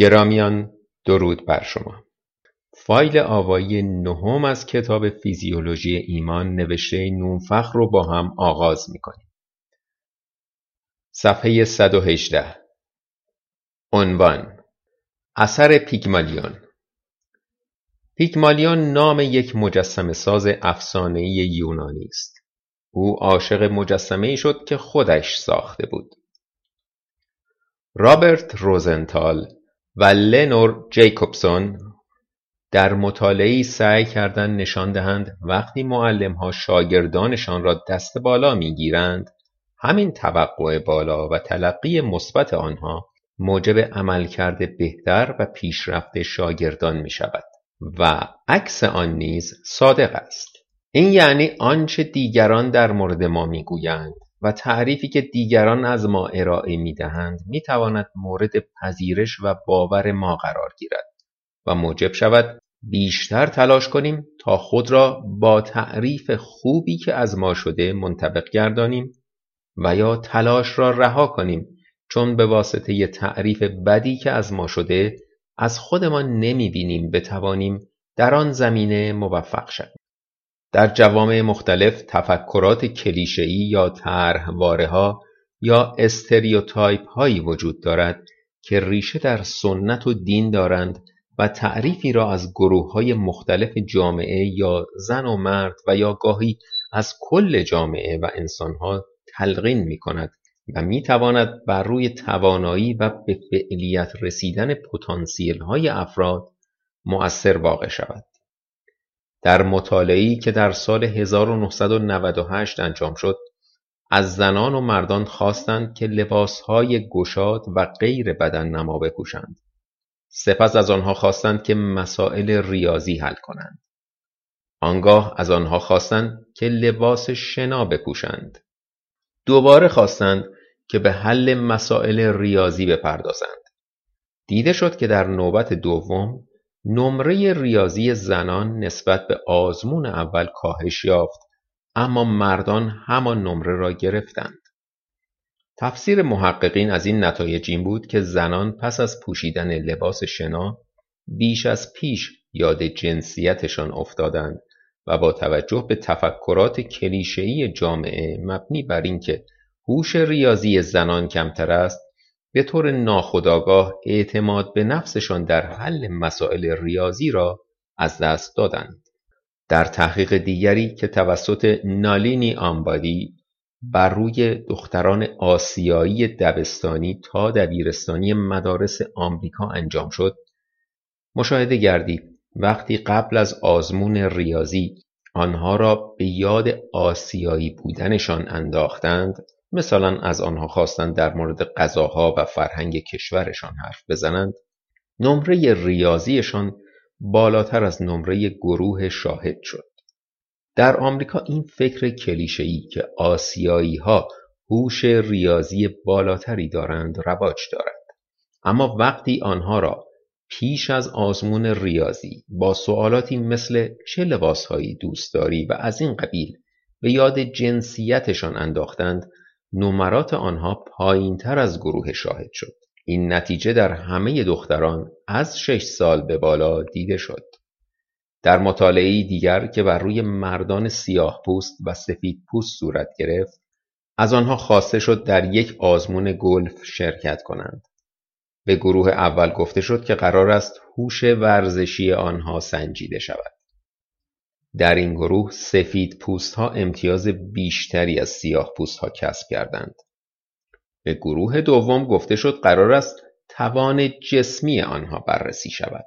گرامیان درود بر شما. فایل آوایی نهم از کتاب فیزیولوژی ایمان نوشته نونفخ رو با هم آغاز می‌کنیم. صفحه 118 عنوان اثر پیگمالیون. پیگمالیون نام یک مجسم ساز افسانه‌ای یونانی است. او عاشق مجسمه ای شد که خودش ساخته بود. رابرت روزنتال و لنور جیکوبسون در مطالعه‌ای سعی کردند نشان دهند وقتی معلم‌ها شاگردانشان را دست بالا می‌گیرند همین توقع بالا و تلقی مثبت آنها موجب عملکرد بهتر و پیشرفت شاگردان می شود و عکس آن نیز صادق است. این یعنی آنچه دیگران در مورد ما می‌گویند. و تعریفی که دیگران از ما ارائه می‌دهند می‌تواند مورد پذیرش و باور ما قرار گیرد و موجب شود بیشتر تلاش کنیم تا خود را با تعریف خوبی که از ما شده منطبق گردانیم و یا تلاش را رها کنیم چون به واسطه تعریف بدی که از ما شده از خودمان نمی‌بینیم بتوانیم در آن زمینه موفق شویم. در جوامع مختلف تفکرات کلیشه‌ای یا ها یا استریوتایپ هایی وجود دارد که ریشه در سنت و دین دارند و تعریفی را از گروه های مختلف جامعه یا زن و مرد و یا گاهی از کل جامعه و انسانها تلقین می کند و می تواند بر روی توانایی و به فعلیت رسیدن پتانسیل های افراد مؤثر واقع شود. در مطالعه‌ای که در سال 1998 انجام شد از زنان و مردان خواستند که لباسهای گشاد و غیر بدن نما بپوشند. سپس از آنها خواستند که مسائل ریاضی حل کنند. آنگاه از آنها خواستند که لباس شنا بپوشند. دوباره خواستند که به حل مسائل ریاضی بپردازند. دیده شد که در نوبت دوم نمره ریاضی زنان نسبت به آزمون اول کاهش یافت اما مردان همان نمره را گرفتند. تفسیر محققین از این نتایج این بود که زنان پس از پوشیدن لباس شنا بیش از پیش یاد جنسیتشان افتادند و با توجه به تفکرات کلیشه‌ای جامعه مبنی بر اینکه هوش ریاضی زنان کمتر است به طور ناخودآگاه اعتماد به نفسشان در حل مسائل ریاضی را از دست دادند. در تحقیق دیگری که توسط نالینی آنبادی بر روی دختران آسیایی دبستانی تا دبیرستانی مدارس آمریکا انجام شد مشاهده گردید وقتی قبل از آزمون ریاضی آنها را به یاد آسیایی بودنشان انداختند مثلا از آنها خواستند در مورد غذاها و فرهنگ کشورشان حرف بزنند نمره ریاضیشان بالاتر از نمره گروه شاهد شد. در آمریکا این فکر کلیشه‌ای که آسیایی ها هوش ریاضی بالاتری دارند رواج دارد. اما وقتی آنها را پیش از آزمون ریاضی با سوالاتی مثل چه لباسهایی دوست داری و از این قبیل به یاد جنسیتشان انداختند نمرات آنها تر از گروه شاهد شد. این نتیجه در همه دختران از شش سال به بالا دیده شد. در مطالعه دیگر که بر روی مردان سیاه پوست و سفید پوست صورت گرفت، از آنها خواسته شد در یک آزمون گلف شرکت کنند. به گروه اول گفته شد که قرار است هوش ورزشی آنها سنجیده شود. در این گروه سفید پوست ها امتیاز بیشتری از سیاه پوست ها کسب کردند. به گروه دوم گفته شد قرار است توان جسمی آنها بررسی شود.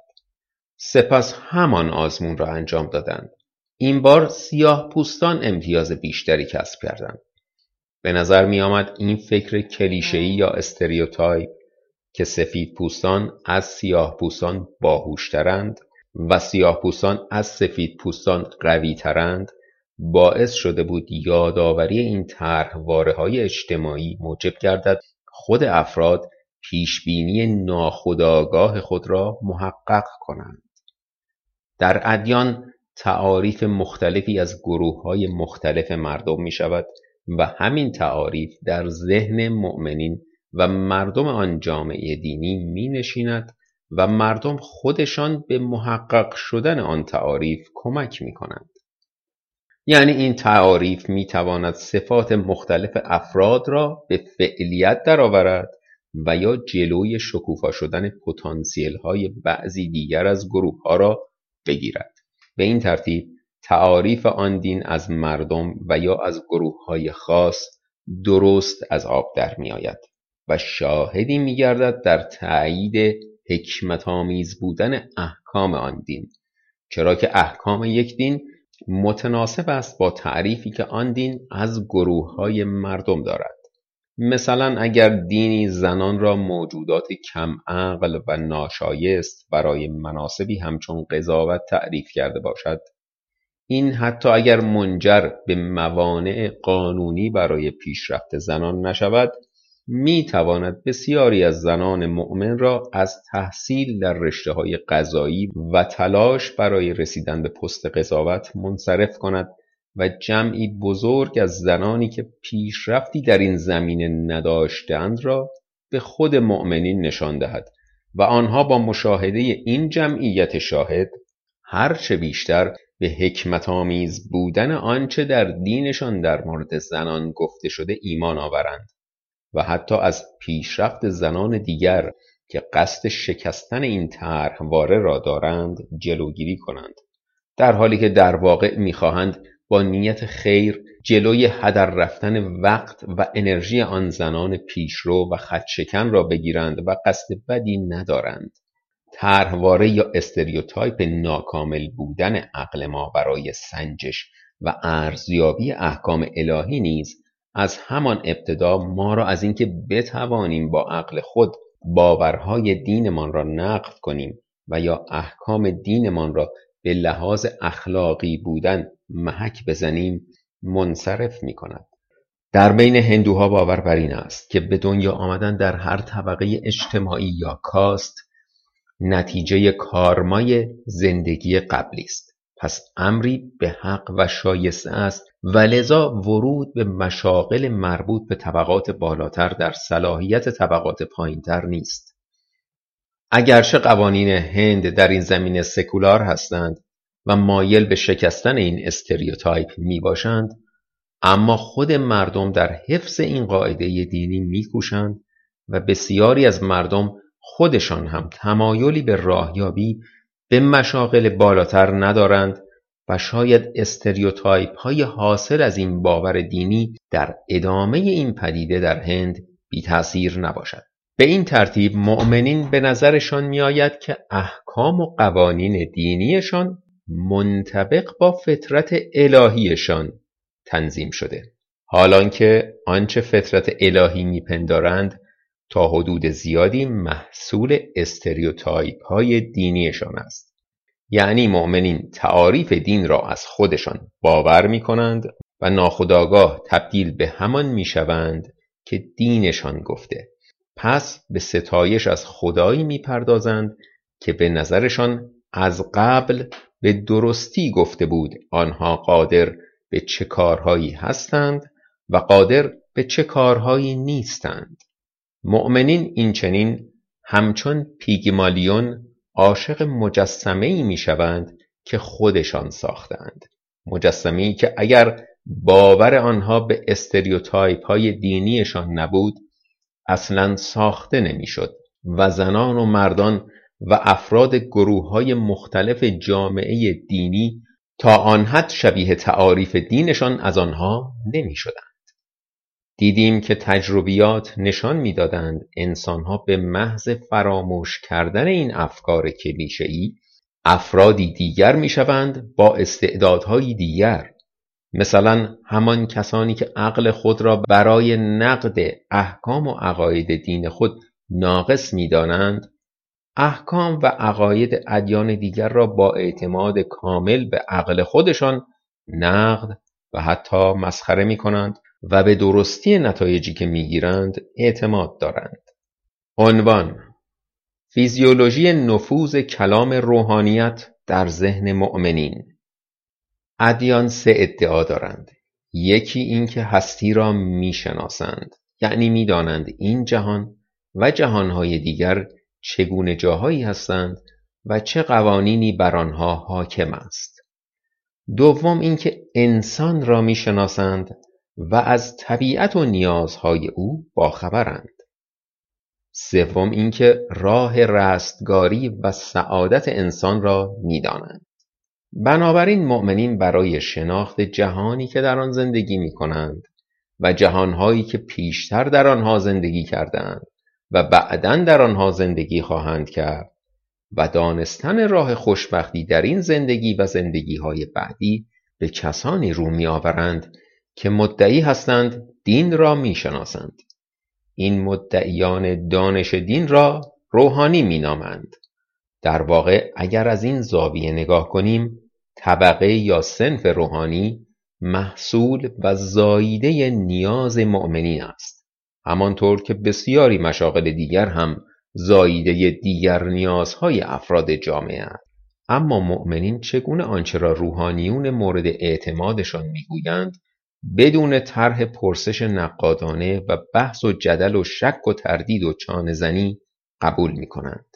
سپس همان آزمون را انجام دادند. این بار سیاه پوستان امتیاز بیشتری کسب کردند. به نظر می آمد این فکر کلیشه‌ای یا استریوتایپ که سفید پوستان از سیاه پوستان باهوشترند و پوستان از سفید پوستان قوی ترند باعث شده بود یادآوری این های اجتماعی موجب گردد خود افراد پیشبینی ناخودآگاه خود را محقق کنند. در ادیان تعاریف مختلفی از گروه های مختلف مردم می شود و همین تعاریف در ذهن مؤمنین و مردم آن جامعه دینی می نشیند و مردم خودشان به محقق شدن آن تعاریف کمک می کنند. یعنی این تعاریف می تواند صفات مختلف افراد را به فعلیت درآورد و یا جلوی شکوفا شدن پتانسیل های بعضی دیگر از گروه ها را بگیرد. به این ترتیب تعاریف آن دین از مردم و یا از گروه های خاص درست از آب در می آید و شاهدی می گردد در تایید حکمت آمیز بودن احکام آن دین. چرا که احکام یک دین متناسب است با تعریفی که آن دین از گروه های مردم دارد. مثلا اگر دینی زنان را موجودات کم عقل و ناشایست برای مناسبی همچون قضاوت تعریف کرده باشد این حتی اگر منجر به موانع قانونی برای پیشرفت زنان نشود می تواند بسیاری از زنان مؤمن را از تحصیل در رشته های قضایی و تلاش برای رسیدن به پست قضاوت منصرف کند و جمعی بزرگ از زنانی که پیشرفتی در این زمینه نداشتند را به خود مؤمنین نشان دهد و آنها با مشاهده این جمعیت شاهد هرچه بیشتر به حکمت آمیز بودن آنچه در دینشان در مورد زنان گفته شده ایمان آورند. و حتی از پیشرفت زنان دیگر که قصد شکستن این طرحواره را دارند جلوگیری کنند. در حالی که در واقع می‌خواهند با نیت خیر جلوی هدر رفتن وقت و انرژی آن زنان پیشرو و خدشکن را بگیرند و قصد بدی ندارند. طرحواره یا استریوتایپ ناکامل بودن عقل ما برای سنجش و ارزیابی احکام الهی نیز از همان ابتدا ما را از اینکه بتوانیم با عقل خود باورهای دینمان را نقد کنیم و یا احکام دینمان را به لحاظ اخلاقی بودن محک بزنیم منصرف می کند. در بین هندوها باور بر این است که به دنیا آمدن در هر طبقه اجتماعی یا کاست نتیجه کارمای زندگی قبلی است پس امری به حق و شایسته است و لذا ورود به مشاغل مربوط به طبقات بالاتر در صلاحیت طبقات پایینتر نیست. اگرچه قوانین هند در این زمینه سکولار هستند و مایل به شکستن این stereotype می باشند اما خود مردم در حفظ این قاعده دینی میکوشند و بسیاری از مردم خودشان هم تمایلی به راهیابی به مشاغل بالاتر ندارند و شاید استریوتایپ های حاصل از این باور دینی در ادامه این پدیده در هند بی تاثیر نباشد. به این ترتیب مؤمنین به نظرشان می آید که احکام و قوانین دینیشان منطبق با فطرت الهیشان تنظیم شده. حالان که آنچه فطرت الهی میپندارند تا حدود زیادی محصول استریوتایپ های دینیشان است. یعنی مؤمنین تعاریف دین را از خودشان باور می کنند و ناخداگاه تبدیل به همان می شوند که دینشان گفته. پس به ستایش از خدایی می پردازند که به نظرشان از قبل به درستی گفته بود آنها قادر به چه کارهایی هستند و قادر به چه کارهایی نیستند. مؤمنین این چنین همچون پیگمالیون عاشق مجسمه ای می شوند که خودشان ساختند مجسمه که اگر باور آنها به استریوتایپ های دینیشان نبود اصلا ساخته نمی‌شد و زنان و مردان و افراد گروه های مختلف جامعه دینی تا آن حد شبیه تعاریف دینشان از آنها نمی شدند. دیدیم که تجربیات نشان می‌دادند انسانها به محض فراموش کردن این افکار کلیشه‌ای افرادی دیگر می‌شوند با استعدادهایی دیگر. مثلا همان کسانی که عقل خود را برای نقد احکام و عقاید دین خود ناقص می‌دانند احکام و عقاید ادیان دیگر را با اعتماد کامل به عقل خودشان نقد و حتی مسخره می کنند و به درستی نتایجی که می‌گیرند اعتماد دارند. عنوان فیزیولوژی نفوذ کلام روحانیت در ذهن مؤمنین. ادیان سه ادعا دارند. یکی اینکه هستی را می‌شناسند یعنی می‌دانند این جهان و جهانهای دیگر چگونه جاهایی هستند و چه قوانینی بر آنها حاکم است. دوم اینکه انسان را می‌شناسند و از طبیعت و نیازهای او باخبرند. سوم اینکه راه رستگاری و سعادت انسان را می‌دانند. بنابراین مؤمنین برای شناخت جهانی که در آن زندگی می کنند و جهانهایی که پیشتر در آنها زندگی کردند و بعدا در آنها زندگی خواهند کرد و دانستن راه خوشبختی در این زندگی و زندگی های بعدی به کسانی رو می آورند که مدعی هستند دین را می شناسند. این مدعیان دانش دین را روحانی می نامند. در واقع اگر از این زاویه نگاه کنیم طبقه یا سنف روحانی محصول و زاییده نیاز مؤمنین است همانطور که بسیاری مشاغل دیگر هم زاییده دیگر نیازهای افراد جامعه است اما مؤمنین چگونه آنچه را روحانیون مورد اعتمادشان می‌گویند بدون طرح پرسش نقادانه و بحث و جدل و شک و تردید و چانهزنی قبول می کنند.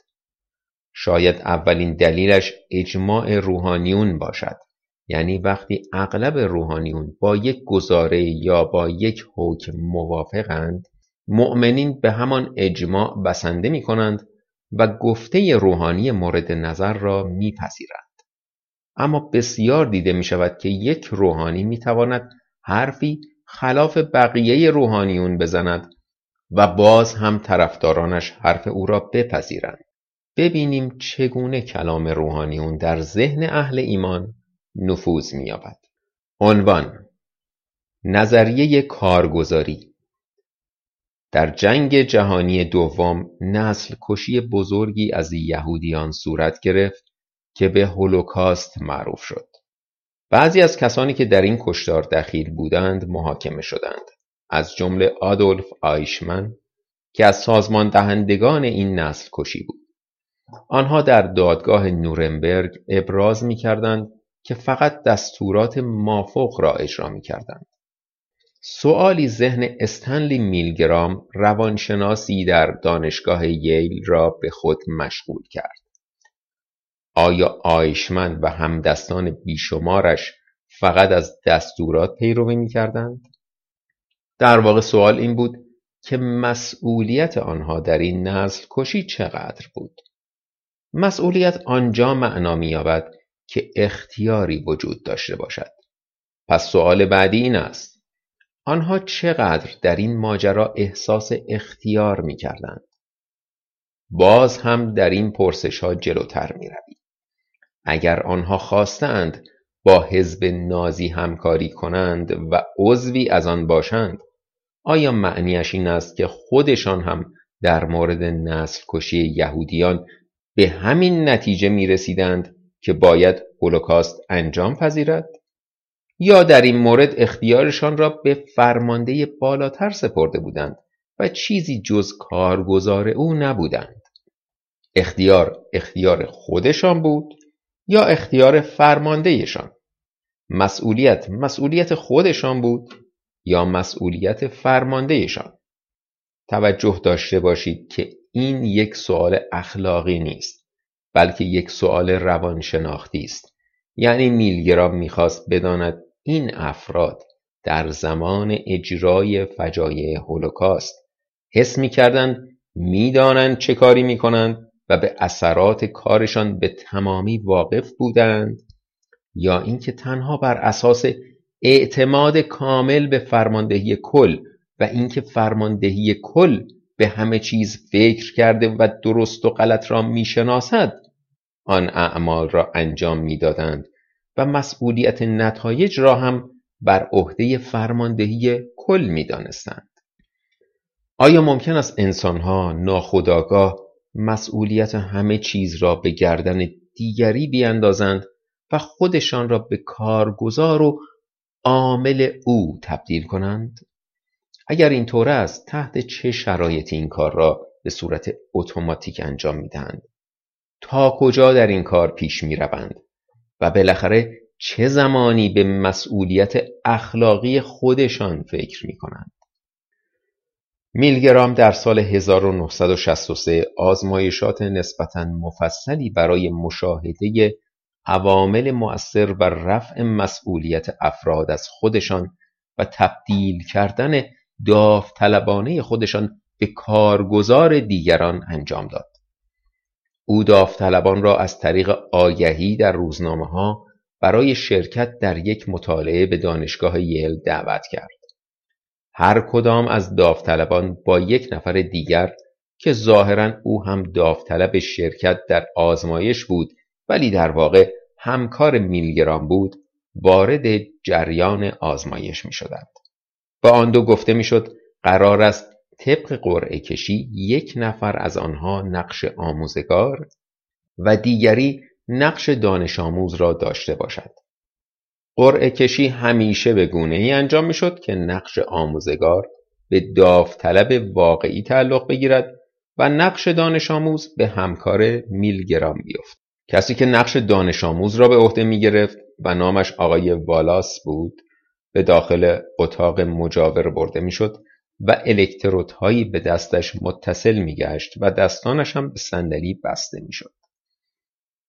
شاید اولین دلیلش اجماع روحانیون باشد یعنی وقتی اغلب روحانیون با یک گزاره یا با یک حکم موافقند مؤمنین به همان اجماع بسنده می کنند و گفته روحانی مورد نظر را میپذیرند. اما بسیار دیده می شود که یک روحانی می تواند حرفی خلاف بقیه روحانیون بزند و باز هم طرفدارانش حرف او را بپذیرند. ببینیم چگونه کلام روحانیون در ذهن اهل ایمان نفوذ می‌یابد. عنوان نظریه کارگزاری در جنگ جهانی دوم نسل کشی بزرگی از یهودیان صورت گرفت که به هولوکاست معروف شد. بعضی از کسانی که در این کشتار دخیل بودند محاکمه شدند. از جمله آدولف آیشمن که از سازمان دهندگان این نسل کشی بود. آنها در دادگاه نورنبرگ ابراز می کردند که فقط دستورات مافوق را اجرا می کردند. سؤالی ذهن استنلی میلگرام روانشناسی در دانشگاه ییل را به خود مشغول کرد. آیا آیشمن و همدستان بیشمارش فقط از دستورات پیروی می کردند؟ در واقع سوال این بود که مسئولیت آنها در این نسل کشی چقدر بود؟ مسئولیت آنجا معنا می‌یابد که اختیاری وجود داشته باشد پس سؤال بعدی این است آنها چقدر در این ماجرا احساس اختیار می کردند؟ باز هم در این پرسش ها جلوتر می روید. اگر آنها خواستند با حزب نازی همکاری کنند و عضوی از آن باشند آیا معنیش این است که خودشان هم در مورد نسل کشی یهودیان به همین نتیجه می رسیدند که باید هولوکاست انجام پذیرد؟ یا در این مورد اختیارشان را به فرمانده بالاتر سپرده بودند و چیزی جز کارگزار او نبودند؟ اختیار اختیار خودشان بود یا اختیار فرماندهشان؟ مسئولیت مسئولیت خودشان بود یا مسئولیت فرماندهشان؟ توجه داشته باشید که این یک سوال اخلاقی نیست بلکه یک سوال روانشناختی است یعنی میلگرام می‌خواست بداند این افراد در زمان اجرای فجایع هولوکاست حس می‌کردند می‌دانند چه کاری می‌کنند و به اثرات کارشان به تمامی واقف بودند یا اینکه تنها بر اساس اعتماد کامل به فرماندهی کل و اینکه فرماندهی کل به همه چیز فکر کرده و درست و غلط را می‌شناسد آن اعمال را انجام می‌دادند و مسئولیت نتایج را هم بر عهده فرماندهی کل می‌دانستند. آیا ممکن است انسانها ناخداگاه مسئولیت همه چیز را به گردن دیگری بیاندازند و خودشان را به کارگزار و عامل او تبدیل کنند؟ اگر اینطور است تحت چه شرایطی این کار را به صورت اتوماتیک انجام می‌دهند؟ تا کجا در این کار پیش می روند و بالاخره چه زمانی به مسئولیت اخلاقی خودشان فکر می کنند میلگرام در سال 1963 آزمایشات نسبتا مفصلی برای مشاهده عوامل مؤثر بر رفع مسئولیت افراد از خودشان و تبدیل کردن داوطلبانه خودشان به کارگزار دیگران انجام داد. او داوطلبان را از طریق آگهی در روزنامه ها برای شرکت در یک مطالعه به دانشگاه یل دعوت کرد. هر کدام از داوطلبان با یک نفر دیگر که ظاهرا او هم داوطلب شرکت در آزمایش بود ولی در واقع همکار میلگرام بود وارد جریان آزمایش می شدند. با آن دو گفته می شد قرار است طبق قرعه کشی یک نفر از آنها نقش آموزگار و دیگری نقش دانش آموز را داشته باشد. قرعه کشی همیشه به گونه ای انجام می شد که نقش آموزگار به داوطلب واقعی تعلق بگیرد و نقش دانش آموز به همکار میلگرام بیفت. کسی که نقش دانش آموز را به عهده می گرفت و نامش آقای والاس بود به داخل اتاق مجاور برده می شد و الکترودهایی به دستش متصل می گشت و دستانش هم به صندلی بسته می شد.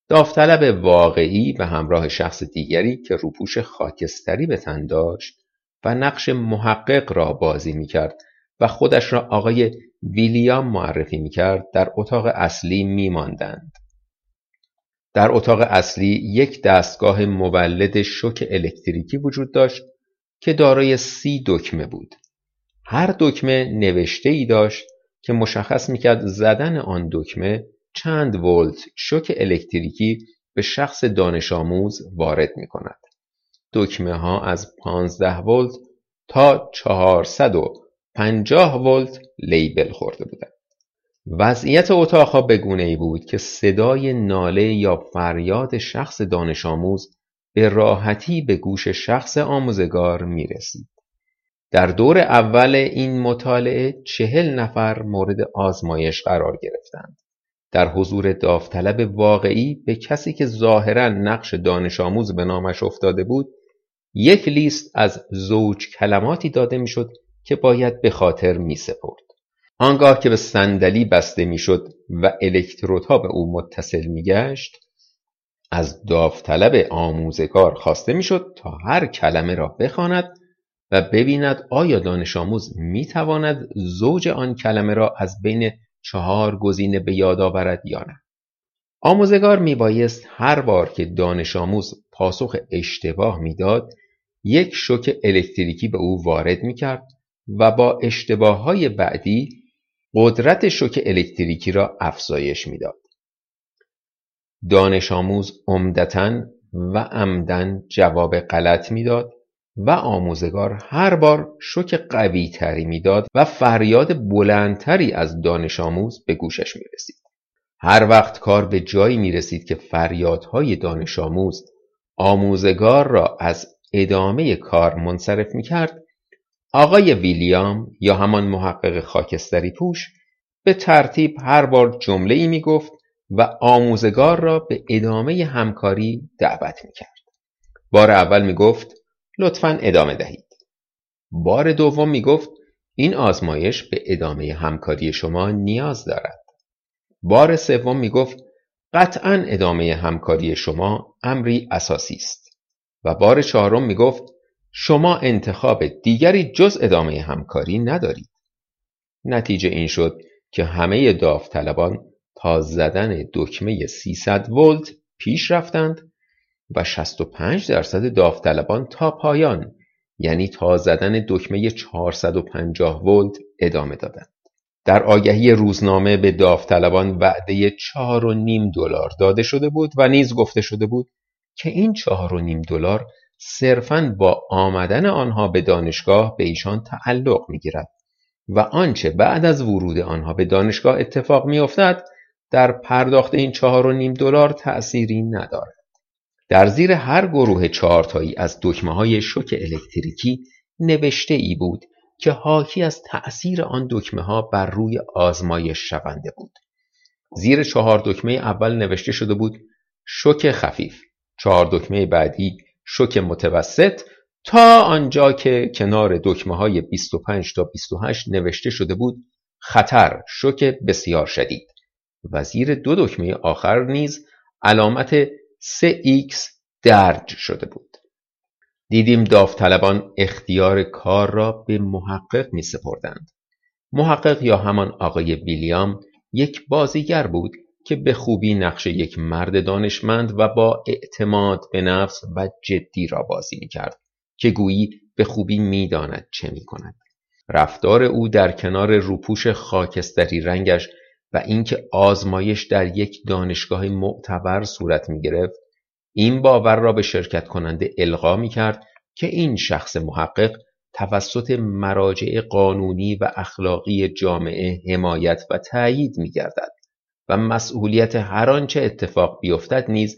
داوطلب واقعی به همراه شخص دیگری که روپوش خاکستری به تن داشت و نقش محقق را بازی می کرد و خودش را آقای ویلیام معرفی می کرد در اتاق اصلی می ماندند. در اتاق اصلی یک دستگاه مولد شوک الکتریکی وجود داشت که دارای سی دکمه بود. هر دکمه نوشته ای داشت که مشخص می‌کرد زدن آن دکمه چند ولت شوک الکتریکی به شخص دانش آموز وارد می کند. دکمه ها از 15 ولت تا 450 ولت لیبل خورده بودند. وضعیت اتاقها به گونه ای بود که صدای ناله یا فریاد شخص دانش آموز به راحتی به گوش شخص آموزگار می رسید. در دور اول این مطالعه چهل نفر مورد آزمایش قرار گرفتند. در حضور داوطلب واقعی به کسی که ظاهرا نقش دانش آموز به نامش افتاده بود یک لیست از زوج کلماتی داده می‌شد که باید به خاطر می سپرد. آنگاه که به صندلی بسته می‌شد و الکترودها به او متصل میگشت از داوطلب آموزگار خواسته می‌شد تا هر کلمه را بخواند و ببیند آیا دانش آموز می تواند زوج آن کلمه را از بین چهار گزینه به یاد آورد یا نه آموزگار می بایست هر بار که دانش آموز پاسخ اشتباه می‌داد یک شوک الکتریکی به او وارد می کرد و با اشتباه های بعدی قدرت شوک الکتریکی را افزایش می‌داد. دانش آموز عمدتا و عمدن جواب غلط می‌داد و آموزگار هر بار شوک قوی تری می‌داد و فریاد بلندتری از دانش آموز به گوشش می رسید. هر وقت کار به جایی می رسید که فریادهای دانش آموز آموزگار را از ادامه کار منصرف می کرد آقای ویلیام یا همان محقق خاکستری پوش به ترتیب هر بار جمله ای می گفت و آموزگار را به ادامه همکاری دعوت می کرد. بار اول می گفت لطفا ادامه دهید. بار دوم می گفت این آزمایش به ادامه همکاری شما نیاز دارد. بار سوم می گفت قطعا ادامه همکاری شما امری اساسی است. و بار چهارم می گفت شما انتخاب دیگری جز ادامه همکاری ندارید. نتیجه این شد که همه داوطلبان تا زدن دکمه 300 ولت پیش رفتند و 65 درصد داوطلبان تا پایان یعنی تا زدن دکمه 450 ولت ادامه دادند. در آگهی روزنامه به داوطلبان وعده 4.5 دلار داده شده بود و نیز گفته شده بود که این 4.5 دلار صرفاً با آمدن آنها به دانشگاه به ایشان تعلق می‌گیرد و آنچه بعد از ورود آنها به دانشگاه اتفاق میافتد در پرداخت این چهار و نیم دلار تأثیری ندارد. در زیر هر گروه چهارتایی از دکمه های شوک الکتریکی نوشته ای بود که حاکی از تأثیر آن دکمه ها بر روی آزمایش شونده بود. زیر چهار دکمه اول نوشته شده بود شوک خفیف، چهار دکمه بعدی شوک متوسط. تا آنجا که کنار دکمه های 25 تا 28 نوشته شده بود خطر شوک بسیار شدید. و زیر دو دکمه آخر نیز علامت 3x درج شده بود دیدیم داوطلبان اختیار کار را به محقق می سپردند. محقق یا همان آقای ویلیام یک بازیگر بود که به خوبی نقش یک مرد دانشمند و با اعتماد به نفس و جدی را بازی می کرد که گویی به خوبی می‌داند چه می کند. رفتار او در کنار روپوش خاکستری رنگش و اینکه آزمایش در یک دانشگاه معتبر صورت می گرفت این باور را به شرکت کننده القا می کرد که این شخص محقق توسط مراجع قانونی و اخلاقی جامعه حمایت و تأیید می گردد و مسئولیت هر آنچه اتفاق بیفتد نیز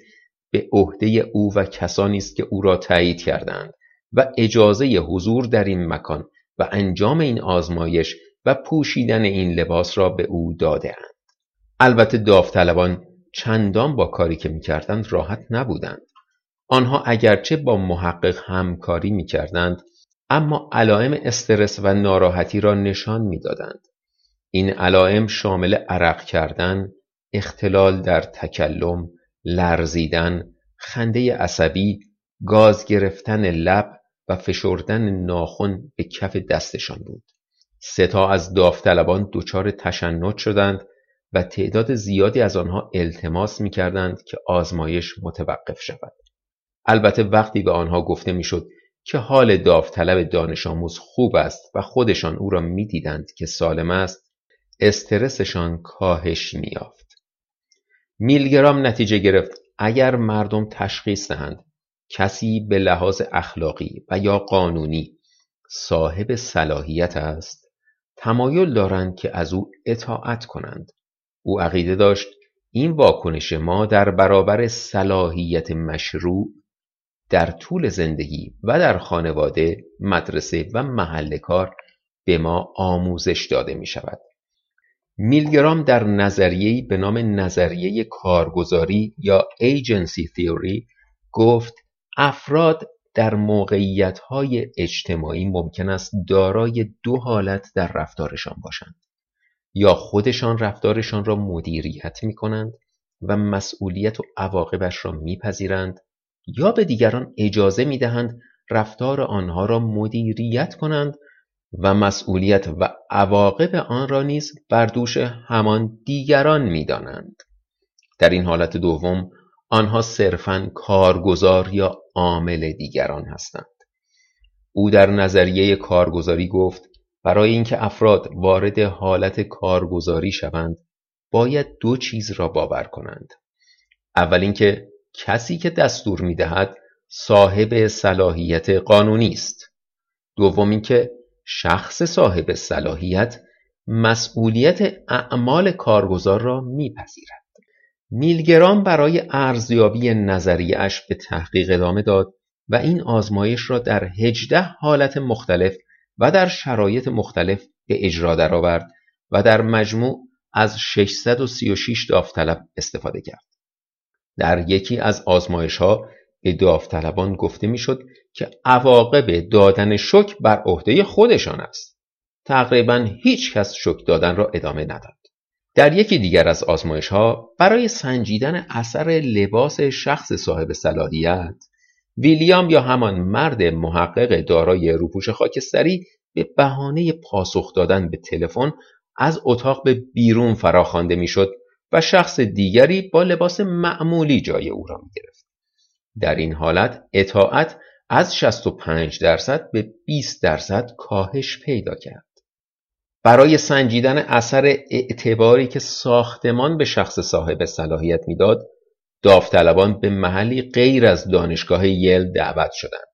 به عهده او و کسانی است که او را تایید کردند و اجازه حضور در این مکان و انجام این آزمایش و پوشیدن این لباس را به او دادهاند. البته داوطلبان چندان با کاری که می‌کردند راحت نبودند. آنها اگرچه با محقق همکاری می‌کردند اما علائم استرس و ناراحتی را نشان می‌دادند. این علائم شامل عرق کردن، اختلال در تکلم، لرزیدن، خنده عصبی، گاز گرفتن لب و فشردن ناخن به کف دستشان بود. ستا از داوطلبان دچار تشنج شدند و تعداد زیادی از آنها التماس می کردند که آزمایش متوقف شود. البته وقتی به آنها گفته می‌شد که حال داوطلب دانش آموز خوب است و خودشان او را می‌دیدند که سالم است استرسشان کاهش میافت میلگرام نتیجه گرفت اگر مردم تشخیص دهند کسی به لحاظ اخلاقی و یا قانونی صاحب صلاحیت است تمایل دارند که از او اطاعت کنند او عقیده داشت این واکنش ما در برابر صلاحیت مشروع در طول زندگی و در خانواده، مدرسه و محل کار به ما آموزش داده می شود. میلگرام در نظریه‌ای به نام نظریه کارگزاری یا agency theory گفت افراد در موقعیت‌های اجتماعی ممکن است دارای دو حالت در رفتارشان باشند یا خودشان رفتارشان را مدیریت می کنند و مسئولیت و عواقبش را میپذیرند یا به دیگران اجازه می دهند رفتار آنها را مدیریت کنند و مسئولیت و عواقب آن را نیز بر دوش همان دیگران می دانند. در این حالت دوم آنها صرفا کارگزار یا عامل دیگران هستند. او در نظریه کارگزاری گفت برای اینکه افراد وارد حالت کارگزاری شوند باید دو چیز را باور کنند. اول اینکه کسی که دستور می‌دهد صاحب صلاحیت قانونی است. دوم اینکه شخص صاحب صلاحیت مسئولیت اعمال کارگزار را میپذیرد. میلگرام برای ارزیابی نظریهاش به تحقیق ادامه داد و این آزمایش را در هجده حالت مختلف و در شرایط مختلف به اجرا درآورد و در مجموع از 636 داوطلب استفاده کرد. در یکی از آزمایش ها به داوطلبان گفته می‌شد که عواقب دادن شک بر عهده خودشان است. تقریبا هیچ کس شک دادن را ادامه نداد. در یکی دیگر از آزمایش ها برای سنجیدن اثر لباس شخص صاحب صلاحیت ویلیام یا همان مرد محقق دارای روپوش خاکستری به بهانه پاسخ دادن به تلفن از اتاق به بیرون فراخوانده می‌شد و شخص دیگری با لباس معمولی جای او را می گرفت. در این حالت اطاعت از 65 درصد به 20 درصد کاهش پیدا کرد. برای سنجیدن اثر اعتباری که ساختمان به شخص صاحب صلاحیت می‌داد، داوطلبان به محلی غیر از دانشگاه یل دعوت شدند.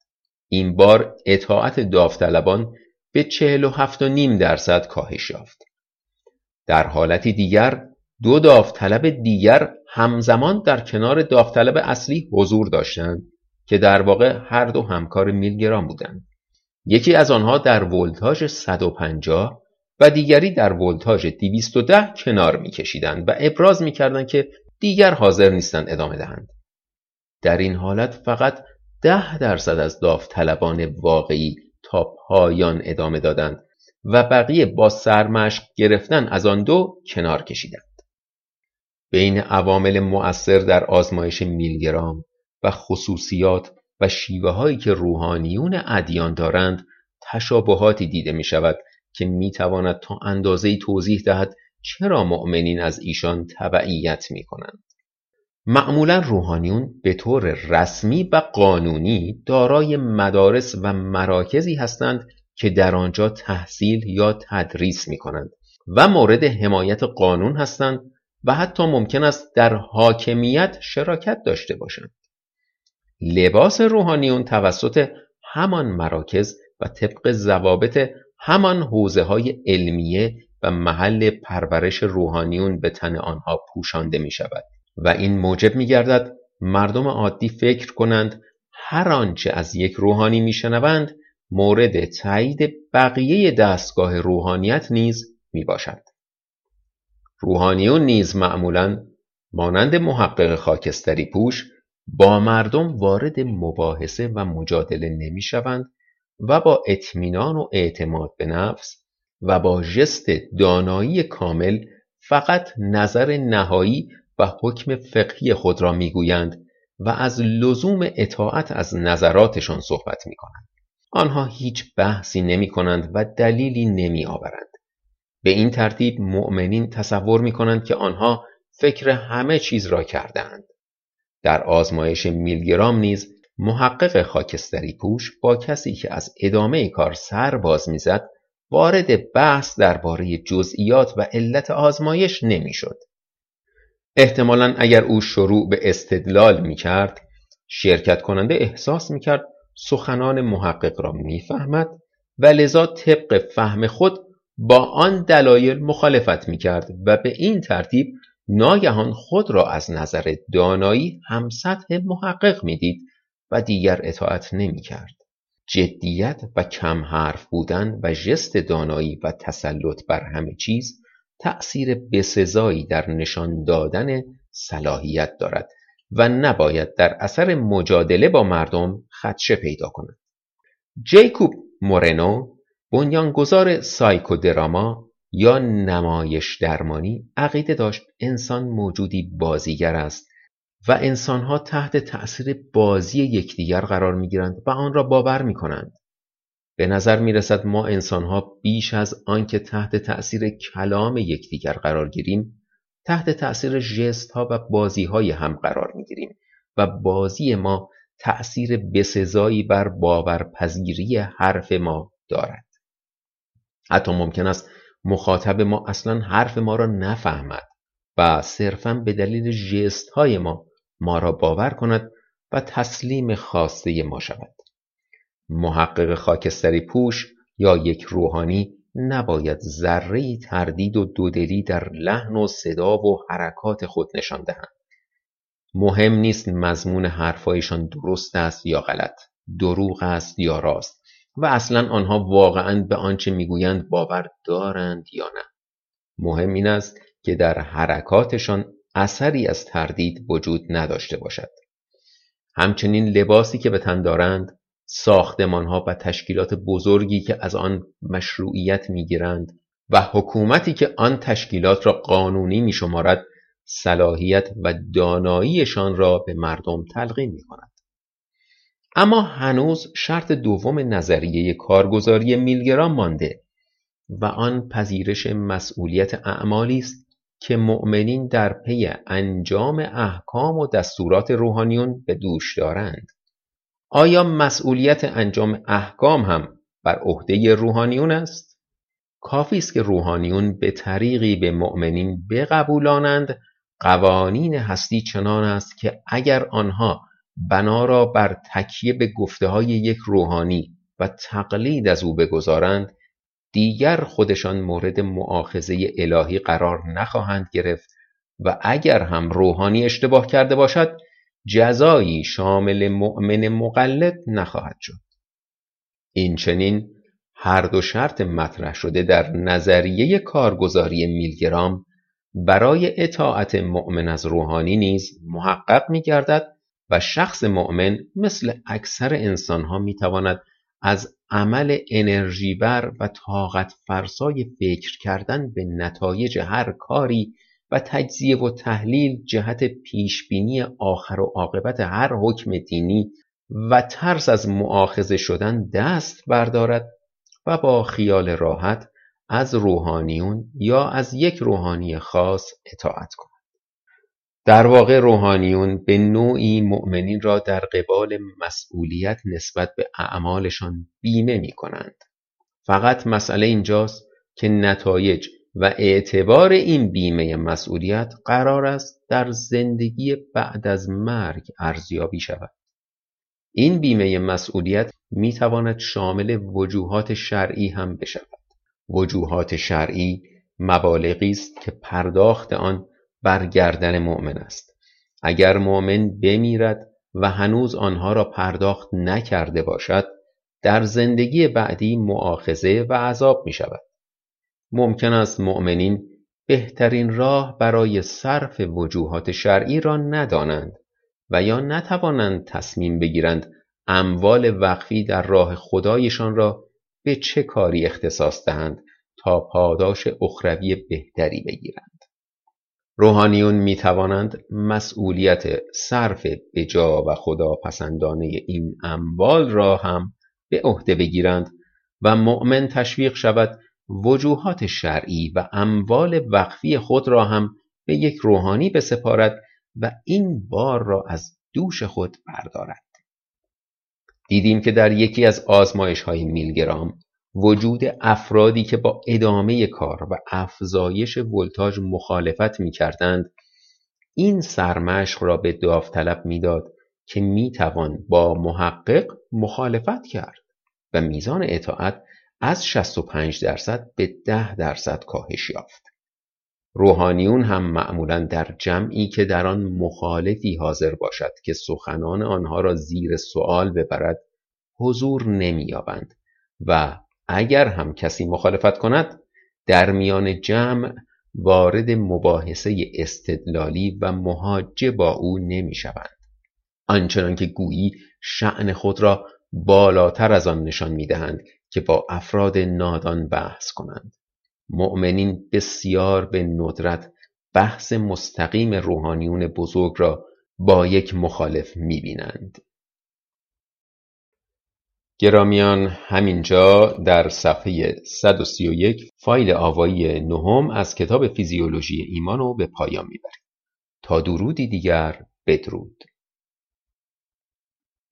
این بار اطاعت داوطلبان به 47.5 درصد کاهش یافت. در حالتی دیگر دو داوطلب دیگر همزمان در کنار داوطلب اصلی حضور داشتند که در واقع هر دو همکار میلگرام بودند. یکی از آنها در ولتاژ 150 و دیگری در ولتاژ 210 کنار میکشیدند و ابراز می‌کردند که دیگر حاضر نیستند ادامه دهند. در این حالت فقط ده درصد از داوطلبان واقعی تا پایان ادامه دادند و بقیه با سرمشق گرفتن از آن دو کنار کشیدند. بین عوامل مؤثر در آزمایش میلگرام و خصوصیات و شیوه هایی که روحانیون ادیان دارند تشابهاتی دیده می شود که می تواند تا اندازه توضیح دهد چرا مؤمنین از ایشان تبعیت می کنند. معمولا روحانیون به طور رسمی و قانونی دارای مدارس و مراکزی هستند که در آنجا تحصیل یا تدریس می کنند و مورد حمایت قانون هستند و حتی ممکن است در حاکمیت شراکت داشته باشند. لباس روحانیون توسط همان مراکز و طبق ضوابط همان حوزه های علمیه و محل پرورش روحانیون به تن آنها پوشانده می شود و این موجب می گردد مردم عادی فکر کنند هر آنچه از یک روحانی می شنوند مورد تایید بقیه دستگاه روحانیت نیز می باشد. روحانیون نیز معمولا مانند محقق خاکستری پوش با مردم وارد مباحثه و مجادله نمی شوند و با اطمینان و اعتماد به نفس و با ژست دانایی کامل فقط نظر نهایی و حکم فقهی خود را می‌گویند و از لزوم اطاعت از نظراتشان صحبت می کنند. آنها هیچ بحثی نمی کنند و دلیلی نمی آورند. به این ترتیب مؤمنین تصور می کنند که آنها فکر همه چیز را کردند. در آزمایش میلگرام نیز محقق خاکستری پوش با کسی که از ادامه کار سر باز می‌زد وارد بحث درباره جزئیات و علت آزمایش نمی‌شد. احتمالا اگر او شروع به استدلال می کرد شرکت کننده احساس می کرد سخنان محقق را می‌فهمد و لذا طبق فهم خود با آن دلایل مخالفت می کرد و به این ترتیب ناگهان خود را از نظر دانایی هم سطح محقق می‌دید و دیگر اطاعت نمی کرد. جدیت و کم حرف بودن و ژست دانایی و تسلط بر همه چیز تأثیر بسزایی در نشان دادن صلاحیت دارد و نباید در اثر مجادله با مردم خدشه پیدا کند. جیکوب مورنو بنیانگذار سایکودراما یا نمایش درمانی عقیده داشت انسان موجودی بازیگر است و انسانها تحت تأثیر بازی یکدیگر قرار می‌گیرند و آن را باور می کنند. به نظر می رسد ما انسانها بیش از آنکه تحت تأثیر کلام یکدیگر قرار گیریم تحت تأثیر ژست ها و بازی های هم قرار می گیریم و بازی ما تأثیر بسزایی بر باورپذیری حرف ما دارد. حتی ممکن است مخاطب ما اصلا حرف ما را نفهمد و صرفا به دلیل ژست های ما ما را باور کند و تسلیم خواسته ما شود. محقق خاکستری پوش یا یک روحانی نباید ذره تردید و دودلی در لحن و صدا و حرکات خود نشان دهند. مهم نیست مضمون حرفایشان درست است یا غلط دروغ است یا راست و اصلا آنها واقعا به آنچه می‌گویند باور دارند یا نه. مهم این است که در حرکاتشان اثری از تردید وجود نداشته باشد همچنین لباسی که به تن دارند ساختمانها و تشکیلات بزرگی که از آن مشروعیت می‌گیرند و حکومتی که آن تشکیلات را قانونی میشمارد صلاحیت و داناییشان را به مردم تلقین می کند. اما هنوز شرط دوم نظریه کارگزاری میلگرام مانده و آن پذیرش مسئولیت اعمالی است که مؤمنین در پی انجام احکام و دستورات روحانیون به دوش دارند. آیا مسئولیت انجام احکام هم بر عهده روحانیون است؟ کافی است که روحانیون به طریقی به مؤمنین بقبولانند. قوانین هستی چنان است که اگر آنها بنا را بر تکیه به گفته های یک روحانی و تقلید از او بگذارند دیگر خودشان مورد معاخزه الهی قرار نخواهند گرفت و اگر هم روحانی اشتباه کرده باشد جزایی شامل مؤمن مقلد نخواهد شد. این چنین هر دو شرط مطرح شده در نظریه کارگزاری میلگرام برای اطاعت مؤمن از روحانی نیز محقق می گردد و شخص مؤمن مثل اکثر انسانها می‌تواند از عمل انرژیبر و طاقت فرسای فکر کردن به نتایج هر کاری و تجزیه و تحلیل جهت پیشبینی آخر و عاقبت هر حکم دینی و ترس از معاخذه شدن دست بردارد و با خیال راحت از روحانیون یا از یک روحانی خاص اطاعت کند. در واقع روحانیون به نوعی مؤمنین را در قبال مسئولیت نسبت به اعمالشان بیمه می کنند. فقط مسئله اینجاست که نتایج و اعتبار این بیمه مسئولیت قرار است در زندگی بعد از مرگ ارزیابی شود. این بیمه مسئولیت می تواند شامل وجوهات شرعی هم بشود. وجوهات شرعی مبالغی است که پرداخت آن بر گردن مؤمن است. اگر مؤمن بمیرد و هنوز آنها را پرداخت نکرده باشد در زندگی بعدی معاخزه و عذاب می شود ممکن است مؤمنین بهترین راه برای صرف وجوهات شرعی را ندانند و یا نتوانند تصمیم بگیرند اموال وقفی در راه خدایشان را به چه کاری اختصاص دهند تا پاداش اخروی بهتری بگیرند. روحانیون می توانند مسئولیت صرف جا و خدا پسندانه این اموال را هم به عهده بگیرند و مؤمن تشویق شود وجوهات شرعی و اموال وقفی خود را هم به یک روحانی بسپارد و این بار را از دوش خود بردارد. دیدیم که در یکی از آزمایش های میلگرام وجود افرادی که با ادامه کار و افزایش ولتاژ مخالفت می‌کردند این سرمشق را به داوطلب می‌داد که می‌توان با محقق مخالفت کرد و میزان اطاعت از 65 درصد به 10 درصد کاهش یافت. روحانیون هم معمولا در جمعی که در آن مخالفی حاضر باشد که سخنان آنها را زیر سوال ببرد حضور نمییابند و اگر هم کسی مخالفت کند در میان جمع وارد مباحثه استدلالی و مهاجه با او نمی شوند. آنچنان که گویی شعن خود را بالاتر از آن نشان می دهند که با افراد نادان بحث کنند. مؤمنین بسیار به ندرت بحث مستقیم روحانیون بزرگ را با یک مخالف می بینند. گرامیان همینجا در صفحه 131 فایل آوایی نهم از کتاب فیزیولوژی ایمان رو به پایان می‌بریم. تا درودی دیگر بدرود.